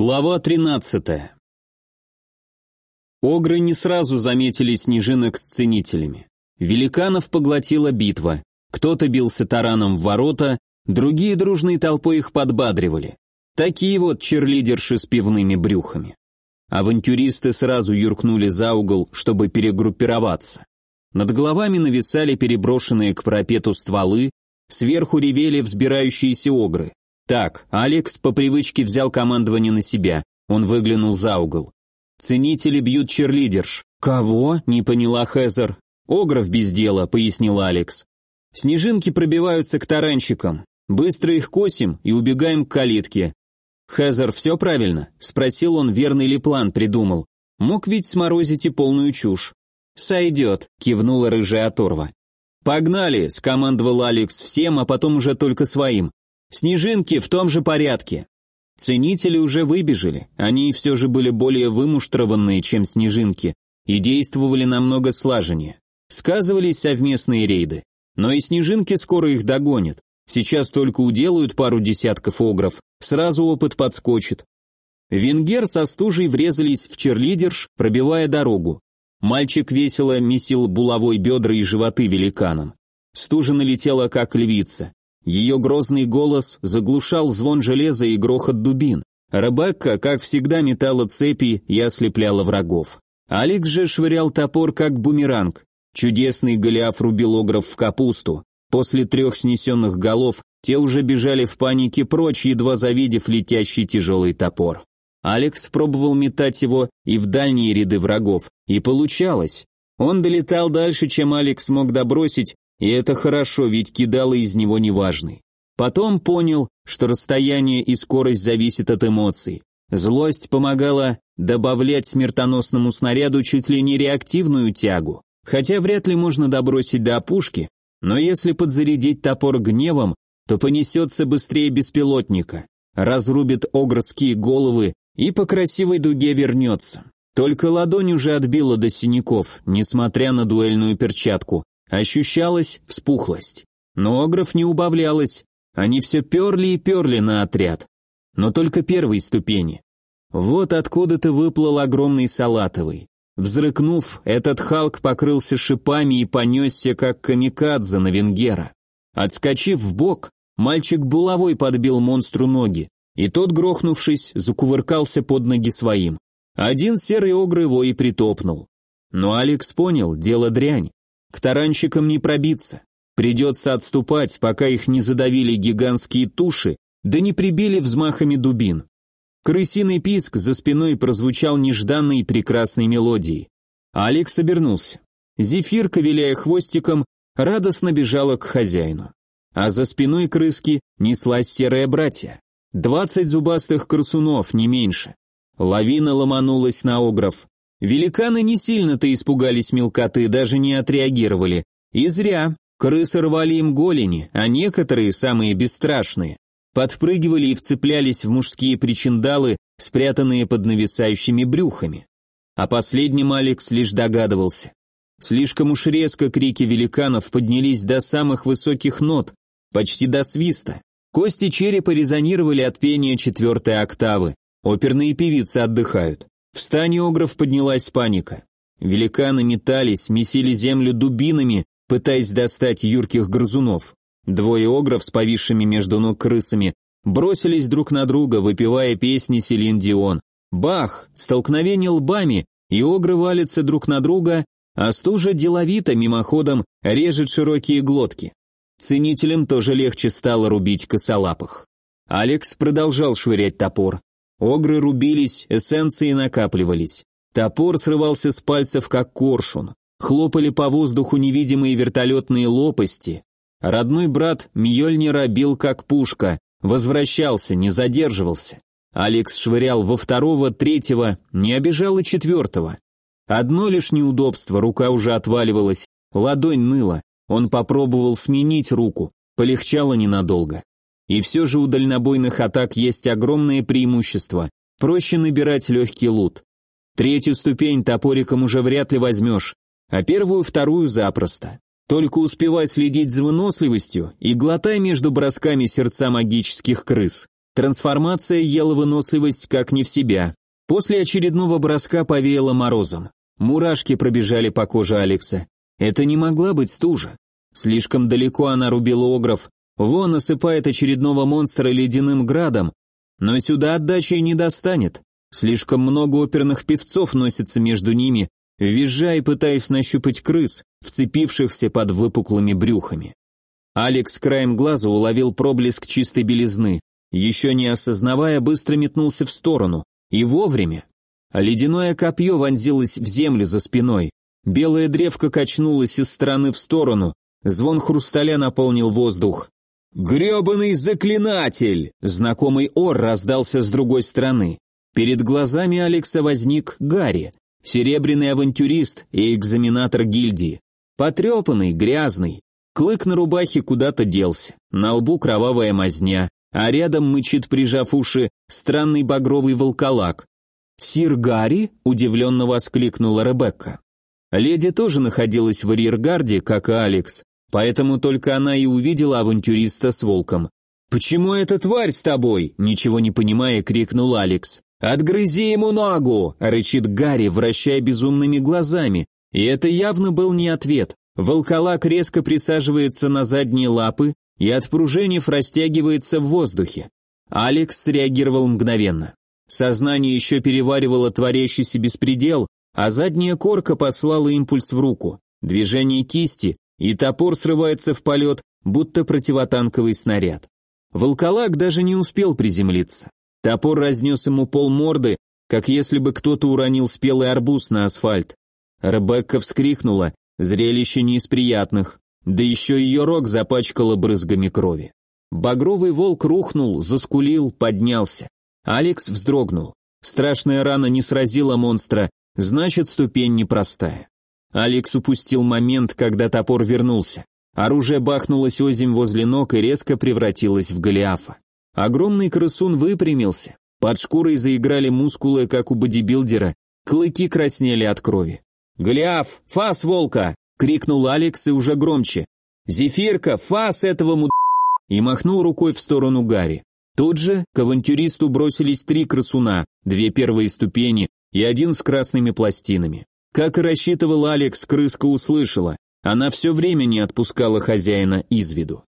Глава 13. Огры не сразу заметили снежинок с ценителями. Великанов поглотила битва. Кто-то бился тараном в ворота, другие дружной толпой их подбадривали. Такие вот черлидерши с пивными брюхами. Авантюристы сразу юркнули за угол, чтобы перегруппироваться. Над головами нависали переброшенные к парапету стволы, сверху ревели взбирающиеся огры. Так, Алекс по привычке взял командование на себя. Он выглянул за угол. Ценители бьют черлидерш. Кого? Не поняла Хезер. Огров без дела, пояснил Алекс. Снежинки пробиваются к таранщикам. Быстро их косим и убегаем к калитке. Хезер, все правильно? Спросил он, верный ли план придумал. Мог ведь сморозить и полную чушь. «Сойдет», — кивнула рыжая оторва. «Погнали», — скомандовал Алекс всем, а потом уже только своим. Снежинки в том же порядке. Ценители уже выбежали, они все же были более вымуштрованные, чем снежинки, и действовали намного слаженнее. Сказывались совместные рейды. Но и снежинки скоро их догонят. Сейчас только уделают пару десятков огров, сразу опыт подскочит. Венгер со стужей врезались в черлидерш, пробивая дорогу. Мальчик весело месил булавой бедра и животы великанам. Стужа налетела, как львица. Ее грозный голос заглушал звон железа и грохот дубин. Ребекка, как всегда, метала цепи и ослепляла врагов. Алекс же швырял топор, как бумеранг. Чудесный Голиаф рубил огров в капусту. После трех снесенных голов те уже бежали в панике прочь, едва завидев летящий тяжелый топор. Алекс пробовал метать его и в дальние ряды врагов, и получалось. Он долетал дальше, чем Алекс мог добросить, и это хорошо, ведь кидало из него неважный. Потом понял, что расстояние и скорость зависят от эмоций. Злость помогала добавлять смертоносному снаряду чуть ли не реактивную тягу, хотя вряд ли можно добросить до опушки, но если подзарядить топор гневом, то понесется быстрее беспилотника, разрубит огрские головы и по красивой дуге вернется. Только ладонь уже отбила до синяков, несмотря на дуэльную перчатку, Ощущалась вспухлость. Но огров не убавлялось, они все перли и перли на отряд. Но только первой ступени. Вот откуда-то выплыл огромный салатовый. Взрыкнув, этот Халк покрылся шипами и понесся, как камикадзе на Венгера. Отскочив в бок, мальчик булавой подбил монстру ноги, и тот, грохнувшись, закувыркался под ноги своим. Один серый огр его и притопнул. Но Алекс понял, дело дрянь. К таранщикам не пробиться. Придется отступать, пока их не задавили гигантские туши, да не прибили взмахами дубин. Крысиный писк за спиной прозвучал нежданной прекрасной мелодией. Алекс обернулся. Зефирка, виляя хвостиком, радостно бежала к хозяину. А за спиной крыски неслась серая братья. Двадцать зубастых крысунов, не меньше. Лавина ломанулась на огров. Великаны не сильно-то испугались мелкоты, даже не отреагировали. И зря. Крысы рвали им голени, а некоторые, самые бесстрашные, подпрыгивали и вцеплялись в мужские причиндалы, спрятанные под нависающими брюхами. А последним Алекс лишь догадывался. Слишком уж резко крики великанов поднялись до самых высоких нот, почти до свиста. Кости черепа резонировали от пения четвертой октавы. Оперные певицы отдыхают. В стане огров поднялась паника. Великаны метались, месили землю дубинами, пытаясь достать юрких грызунов. Двое огров с повисшими между ног крысами бросились друг на друга, выпивая песни Селин Дион. Бах! Столкновение лбами, и огры валятся друг на друга, а стужа деловито мимоходом режет широкие глотки. Ценителям тоже легче стало рубить косолапых. Алекс продолжал швырять топор. Огры рубились, эссенции накапливались. Топор срывался с пальцев, как коршун. Хлопали по воздуху невидимые вертолетные лопасти. Родной брат Мьёльнира бил как пушка, возвращался, не задерживался. Алекс швырял во второго, третьего, не обижал и четвертого. Одно лишь неудобство, рука уже отваливалась, ладонь ныла. Он попробовал сменить руку, полегчало ненадолго. И все же у дальнобойных атак есть огромное преимущество. Проще набирать легкий лут. Третью ступень топориком уже вряд ли возьмешь, а первую, вторую запросто. Только успевай следить за выносливостью и глотай между бросками сердца магических крыс. Трансформация ела выносливость как не в себя. После очередного броска повеяло морозом. Мурашки пробежали по коже Алекса. Это не могла быть стужа. Слишком далеко она рубила огров, вон осыпает очередного монстра ледяным градом, но сюда отдачи не достанет. Слишком много оперных певцов носится между ними, визжа и пытаясь нащупать крыс, вцепившихся под выпуклыми брюхами. Алекс краем глаза уловил проблеск чистой белизны, еще не осознавая, быстро метнулся в сторону, и вовремя. Ледяное копье вонзилось в землю за спиной, белая древка качнулась из стороны в сторону, звон хрусталя наполнил воздух. «Гребаный заклинатель!» Знакомый ор раздался с другой стороны. Перед глазами Алекса возник Гарри, серебряный авантюрист и экзаменатор гильдии. Потрепанный, грязный. Клык на рубахе куда-то делся, на лбу кровавая мазня, а рядом мычит, прижав уши, странный багровый волколак. «Сир Гарри?» – удивленно воскликнула Ребекка. Леди тоже находилась в арьергарде, как и Алекс, поэтому только она и увидела авантюриста с волком. «Почему эта тварь с тобой?» – ничего не понимая, крикнул Алекс. «Отгрызи ему ногу!» – рычит Гарри, вращая безумными глазами. И это явно был не ответ. Волколак резко присаживается на задние лапы и, отпружинив, растягивается в воздухе. Алекс среагировал мгновенно. Сознание еще переваривало творящийся беспредел, а задняя корка послала импульс в руку. Движение кисти, и топор срывается в полет, будто противотанковый снаряд. Волколак даже не успел приземлиться. Топор разнес ему пол морды, как если бы кто-то уронил спелый арбуз на асфальт. Ребекка вскрикнула, зрелище не из приятных, да еще ее рог запачкало брызгами крови. Багровый волк рухнул, заскулил, поднялся. Алекс вздрогнул. Страшная рана не сразила монстра, значит ступень непростая. Алекс упустил момент, когда топор вернулся. Оружие бахнулось озимь возле ног и резко превратилось в Голиафа. Огромный крысун выпрямился. Под шкурой заиграли мускулы, как у бодибилдера, клыки краснели от крови. «Голиаф, фас волка!» — крикнул Алекс и уже громче. «Зефирка, фас этого муд...» и махнул рукой в сторону Гарри. Тут же к авантюристу бросились три крысуна, две первые ступени и один с красными пластинами. Как и рассчитывал Алекс, крыска услышала. Она все время не отпускала хозяина из виду.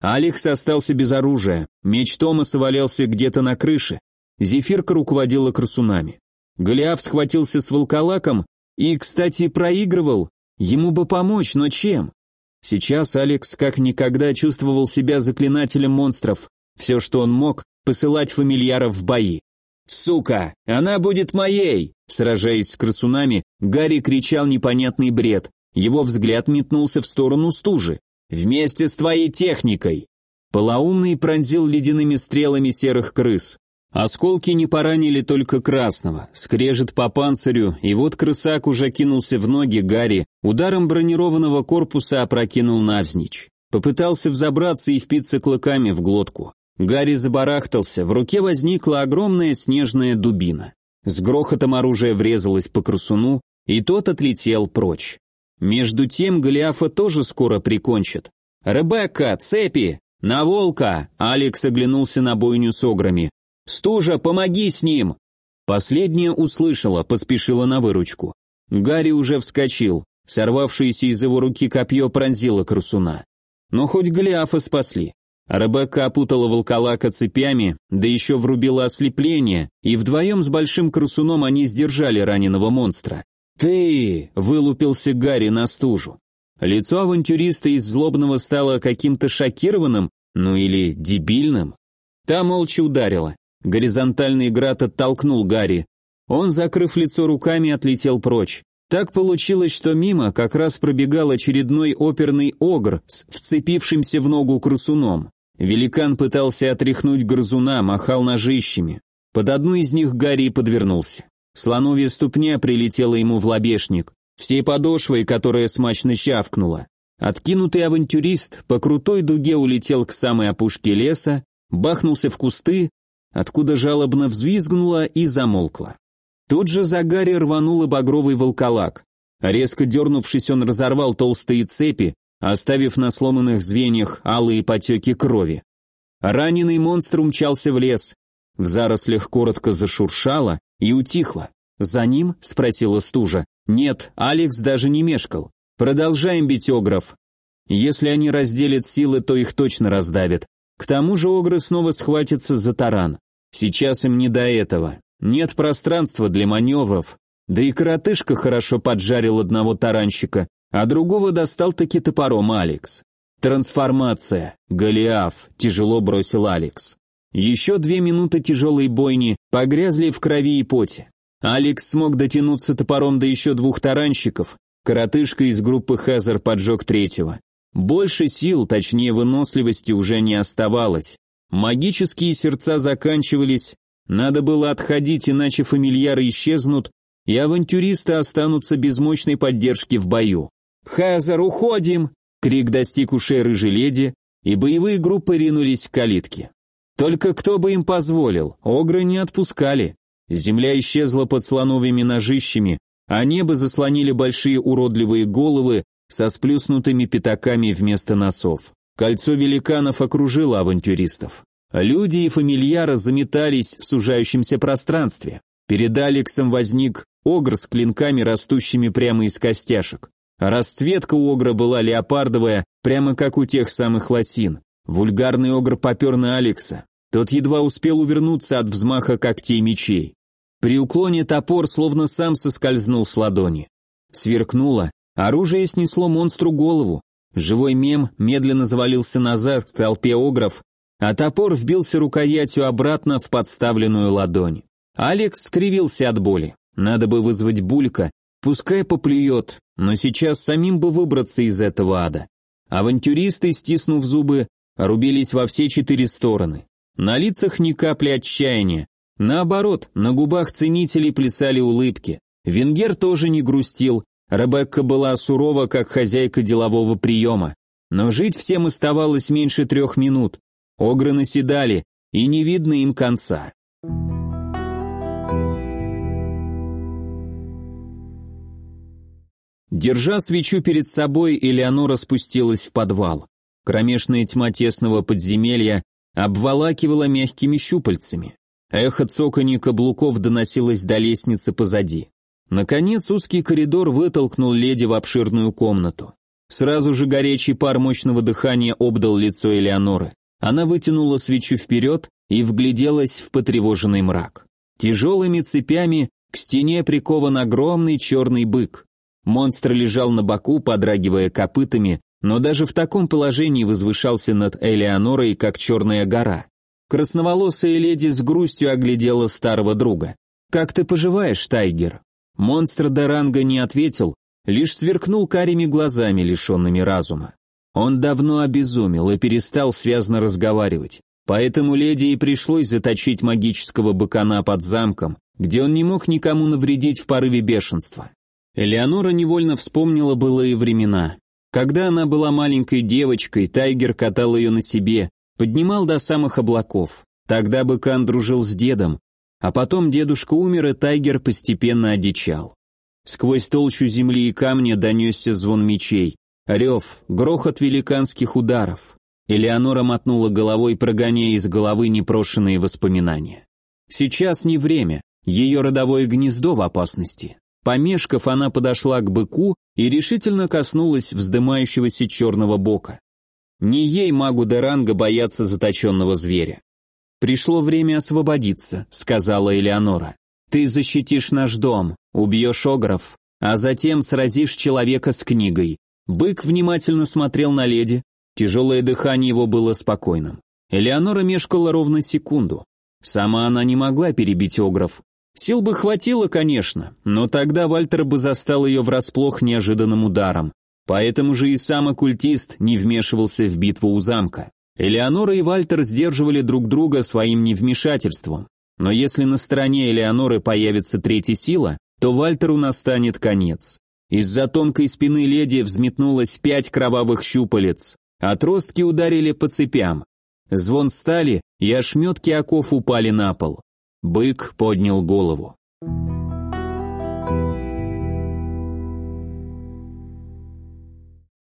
Алекс остался без оружия, меч Томаса валялся где-то на крыше, Зефирка руководила красунами. Голиаф схватился с волколаком и, кстати, проигрывал. Ему бы помочь, но чем? Сейчас Алекс как никогда чувствовал себя заклинателем монстров. Все, что он мог, посылать фамильяров в бои. «Сука! Она будет моей!» Сражаясь с красунами, Гарри кричал непонятный бред. Его взгляд метнулся в сторону стужи. Вместе с твоей техникой!» Полоумный пронзил ледяными стрелами серых крыс. Осколки не поранили только красного, скрежет по панцирю, и вот крысак уже кинулся в ноги Гарри, ударом бронированного корпуса опрокинул навзничь. Попытался взобраться и впиться клыками в глотку. Гарри забарахтался, в руке возникла огромная снежная дубина. С грохотом оружие врезалось по крысуну, и тот отлетел прочь. Между тем Голиафа тоже скоро прикончат. «Ребекка, цепи! На волка!» Алекс оглянулся на бойню с ограми. «Стужа, помоги с ним!» Последняя услышала, поспешила на выручку. Гарри уже вскочил. Сорвавшееся из его руки копье пронзило красуна. Но хоть Голиафа спасли. Ребекка опутала волколака цепями, да еще врубила ослепление, и вдвоем с большим красуном они сдержали раненого монстра. «Ты!» — вылупился Гарри на стужу. Лицо авантюриста из злобного стало каким-то шокированным, ну или дебильным. Та молча ударила. Горизонтальный град оттолкнул Гарри. Он, закрыв лицо руками, отлетел прочь. Так получилось, что мимо как раз пробегал очередной оперный огр с вцепившимся в ногу крысуном. Великан пытался отряхнуть грызуна, махал ножищами. Под одну из них Гарри подвернулся. Слоновья ступня прилетела ему в лобешник, всей подошвой, которая смачно чавкнула. Откинутый авантюрист по крутой дуге улетел к самой опушке леса, бахнулся в кусты, откуда жалобно взвизгнула и замолкла. Тут же за Гарри рванул и багровый волколак. Резко дернувшись, он разорвал толстые цепи, оставив на сломанных звеньях алые потеки крови. Раненый монстр умчался в лес. В зарослях коротко зашуршало и утихло. «За ним?» — спросила стужа. «Нет, Алекс даже не мешкал. Продолжаем бить огров. Если они разделят силы, то их точно раздавят. К тому же огры снова схватятся за таран. Сейчас им не до этого. Нет пространства для маневров. Да и коротышка хорошо поджарил одного таранщика, а другого достал таки топором Алекс. Трансформация. Голиаф. Тяжело бросил Алекс. Еще две минуты тяжелой бойни погрязли в крови и поте. Алекс смог дотянуться топором до еще двух таранщиков. Коротышка из группы Хазар поджег третьего. Больше сил, точнее выносливости уже не оставалось. Магические сердца заканчивались, надо было отходить, иначе фамильяры исчезнут, и авантюристы останутся без мощной поддержки в бою. «Хазар, уходим!» Крик достиг ушей рыжей леди, и боевые группы ринулись к калитке. Только кто бы им позволил, огры не отпускали. Земля исчезла под слоновыми ножищами, а небо заслонили большие уродливые головы со сплюснутыми пятаками вместо носов. Кольцо великанов окружило авантюристов. Люди и фамильяра заметались в сужающемся пространстве. Перед Алексом возник огр с клинками, растущими прямо из костяшек. Расцветка у огра была леопардовая, прямо как у тех самых лосин. Вульгарный огр попер на Алекса. Тот едва успел увернуться от взмаха когтей мечей. При уклоне топор словно сам соскользнул с ладони. Сверкнуло, оружие снесло монстру голову. Живой мем медленно завалился назад к толпе огров, а топор вбился рукоятью обратно в подставленную ладонь. Алекс скривился от боли. Надо бы вызвать Булька, пускай поплюет, но сейчас самим бы выбраться из этого ада. Авантюристы, стиснув зубы, рубились во все четыре стороны. На лицах ни капли отчаяния. Наоборот, на губах ценителей плясали улыбки. Венгер тоже не грустил, Ребекка была сурова, как хозяйка делового приема. Но жить всем оставалось меньше трех минут. Огры наседали, и не видно им конца. Держа свечу перед собой, Элеонора спустилась в подвал. Кромешная тьма тесного подземелья обволакивала мягкими щупальцами. Эхо цоканья каблуков доносилось до лестницы позади. Наконец узкий коридор вытолкнул леди в обширную комнату. Сразу же горячий пар мощного дыхания обдал лицо Элеоноры. Она вытянула свечу вперед и вгляделась в потревоженный мрак. Тяжелыми цепями к стене прикован огромный черный бык. Монстр лежал на боку, подрагивая копытами, но даже в таком положении возвышался над Элеонорой, как черная гора. Красноволосая леди с грустью оглядела старого друга. «Как ты поживаешь, Тайгер?» Монстр Даранга не ответил, лишь сверкнул карими глазами, лишенными разума. Он давно обезумел и перестал связно разговаривать. Поэтому леди и пришлось заточить магического быкана под замком, где он не мог никому навредить в порыве бешенства. Элеонора невольно вспомнила былые времена. Когда она была маленькой девочкой, Тайгер катал ее на себе, поднимал до самых облаков. Тогда быкан дружил с дедом, а потом дедушка умер, и Тайгер постепенно одичал. Сквозь толщу земли и камня донесся звон мечей, Рев, грохот великанских ударов. Элеонора мотнула головой, прогоняя из головы непрошенные воспоминания. Сейчас не время, ее родовое гнездо в опасности. Помешков, она подошла к быку и решительно коснулась вздымающегося черного бока. Не ей, магу Деранга, бояться заточенного зверя. «Пришло время освободиться», — сказала Элеонора. «Ты защитишь наш дом, убьешь огров, а затем сразишь человека с книгой. Бык внимательно смотрел на леди, тяжелое дыхание его было спокойным. Элеонора мешкала ровно секунду. Сама она не могла перебить Огров. Сил бы хватило, конечно, но тогда Вальтер бы застал ее врасплох неожиданным ударом. Поэтому же и сам оккультист не вмешивался в битву у замка. Элеонора и Вальтер сдерживали друг друга своим невмешательством. Но если на стороне Элеоноры появится третья сила, то Вальтеру настанет конец. Из-за тонкой спины леди взметнулось пять кровавых щупалец. Отростки ударили по цепям. Звон стали, и ошметки оков упали на пол. Бык поднял голову.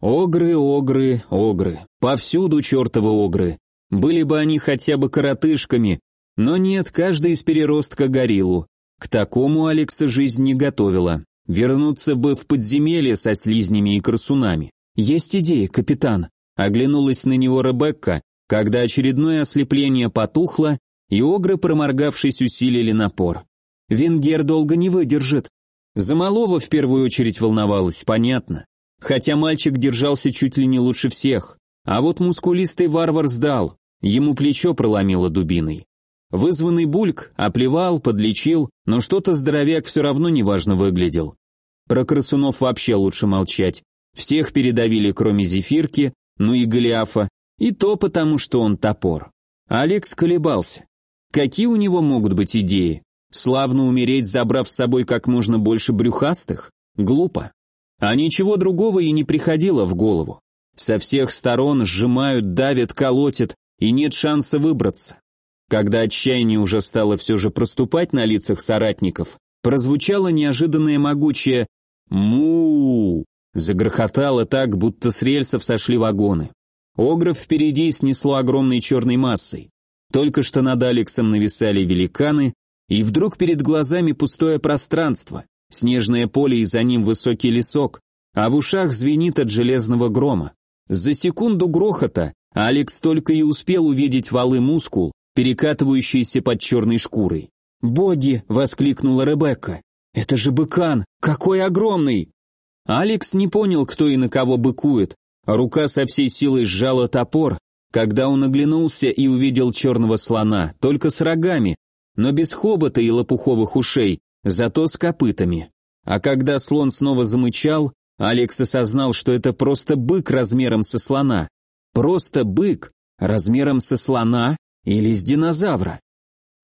Огры, огры, огры. Повсюду чертовы огры. Были бы они хотя бы коротышками, но нет, каждый из переростка гориллу. К такому Алекса жизнь не готовила. Вернуться бы в подземелье со слизнями и красунами. Есть идея, капитан. Оглянулась на него Ребекка, когда очередное ослепление потухло, и огры, проморгавшись, усилили напор. Венгер долго не выдержит. За малого в первую очередь волновалась, понятно. Хотя мальчик держался чуть ли не лучше всех. А вот мускулистый варвар сдал, ему плечо проломило дубиной. Вызванный бульк оплевал, подлечил, но что-то здоровяк все равно неважно выглядел. Про красунов вообще лучше молчать. Всех передавили, кроме Зефирки, ну и Голиафа, и то потому, что он топор. Алекс колебался. Какие у него могут быть идеи? Славно умереть, забрав с собой как можно больше брюхастых? Глупо. А ничего другого и не приходило в голову. Со всех сторон сжимают, давят, колотят, и нет шанса выбраться. Когда отчаяние уже стало все же проступать на лицах соратников, прозвучало неожиданное могучее му Загрохотало так, будто с рельсов сошли вагоны. Огров впереди снесло огромной черной массой. Только что над Алексом нависали великаны, и вдруг перед глазами пустое пространство, снежное поле и за ним высокий лесок, а в ушах звенит от железного грома. За секунду грохота Алекс только и успел увидеть валы мускул, перекатывающиеся под черной шкурой. «Боги!» — воскликнула Ребекка. «Это же быкан! Какой огромный!» Алекс не понял, кто и на кого быкует. Рука со всей силой сжала топор, когда он оглянулся и увидел черного слона, только с рогами, но без хобота и лопуховых ушей, зато с копытами. А когда слон снова замычал, Алекс осознал, что это просто бык размером со слона. Просто бык размером со слона или с динозавра.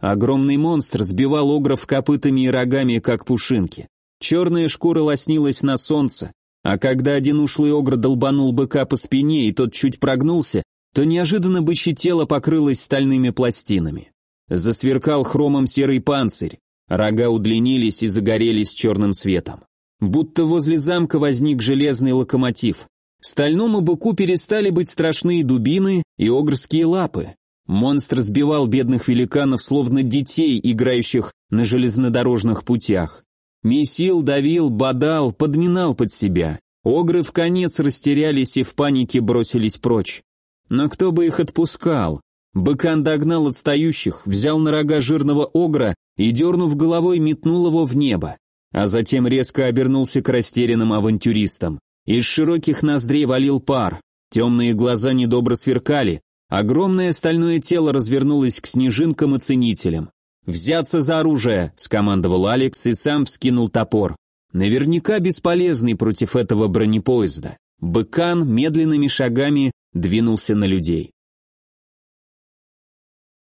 Огромный монстр сбивал огров копытами и рогами, как пушинки. Черная шкура лоснилась на солнце, а когда один ушлый огр долбанул быка по спине и тот чуть прогнулся, то неожиданно бычье тело покрылось стальными пластинами. Засверкал хромом серый панцирь, рога удлинились и загорелись черным светом. Будто возле замка возник железный локомотив. Стальному быку перестали быть страшные дубины и огрские лапы. Монстр сбивал бедных великанов, словно детей, играющих на железнодорожных путях. Месил, давил, бодал, подминал под себя. Огры в конец растерялись и в панике бросились прочь. Но кто бы их отпускал? Быкан догнал отстающих, взял на рога жирного огра и, дернув головой, метнул его в небо а затем резко обернулся к растерянным авантюристам. Из широких ноздрей валил пар, темные глаза недобро сверкали, огромное стальное тело развернулось к снежинкам и ценителям. «Взяться за оружие!» – скомандовал Алекс и сам вскинул топор. Наверняка бесполезный против этого бронепоезда. Быкан медленными шагами двинулся на людей.